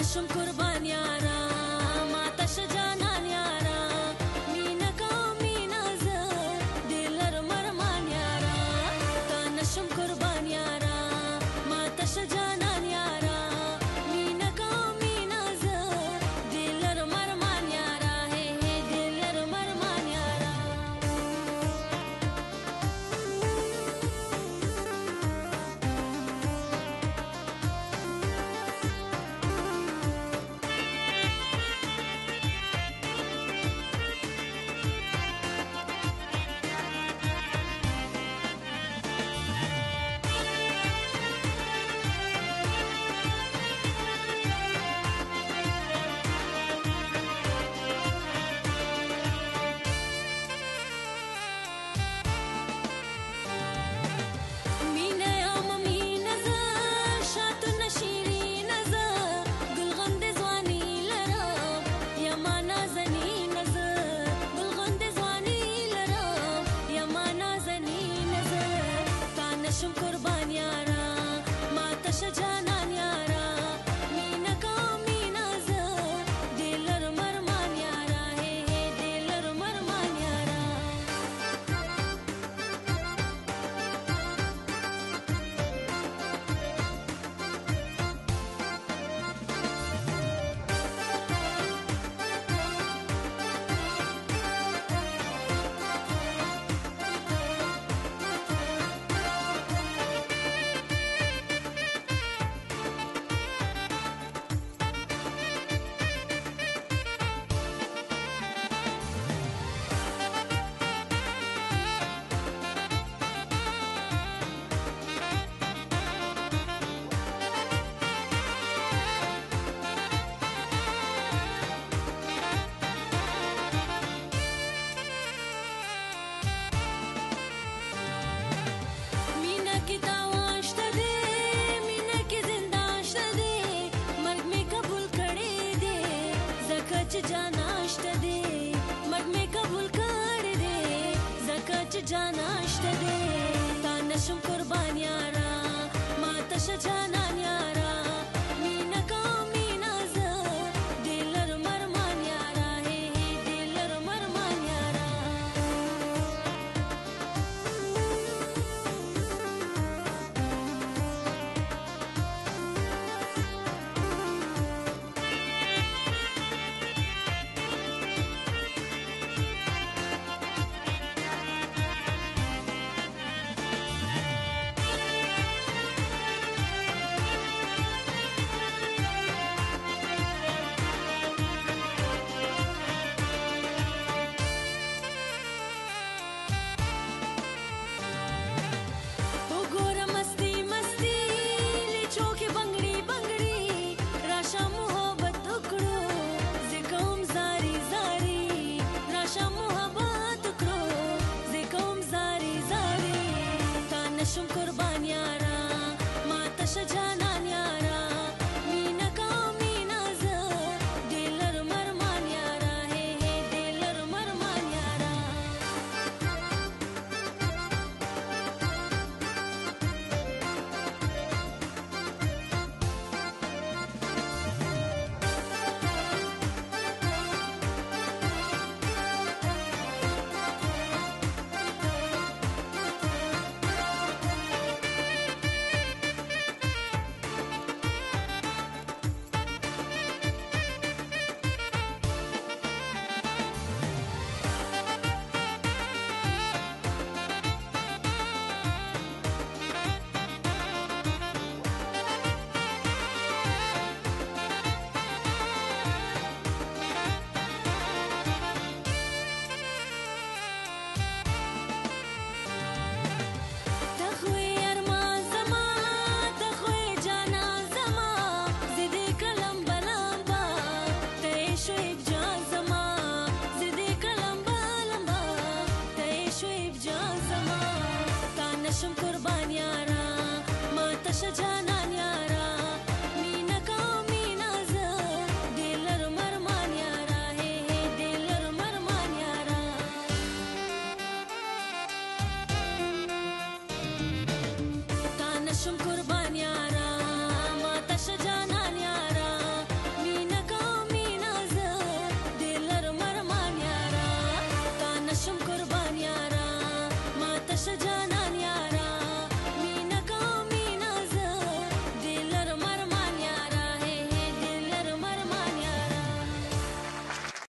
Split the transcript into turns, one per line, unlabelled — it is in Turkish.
انا شو مكربان danaş dede Danaşım kurban yara 是真